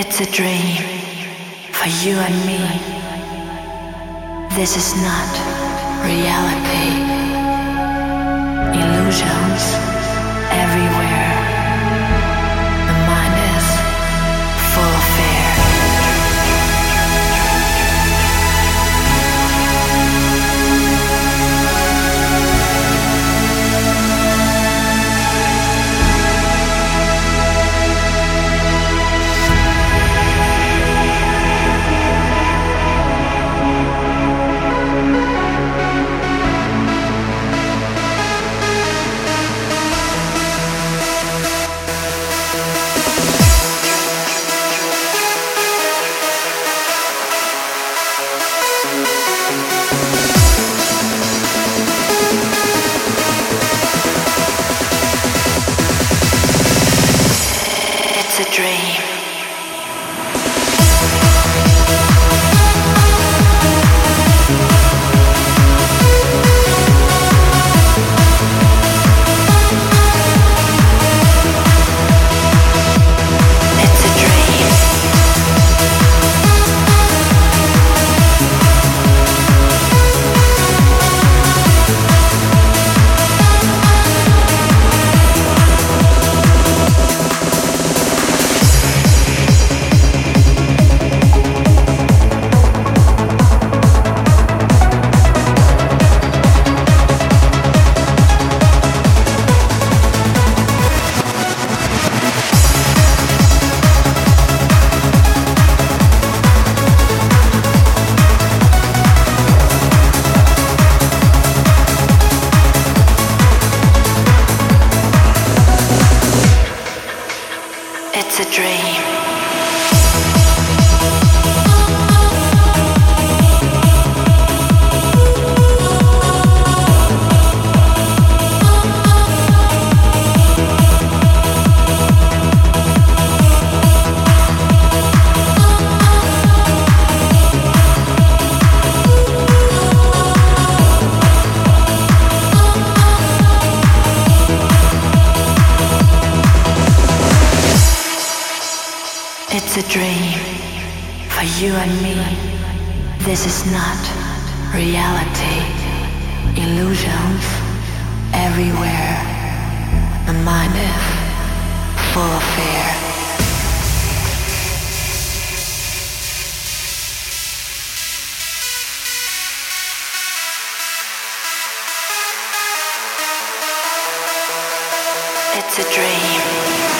It's a dream for you and me. This is not reality. Illusions everywhere. Dream. It's a dream. It's a dream for you and me. This is not reality. Illusions everywhere. My mind is full of fear. It's a dream.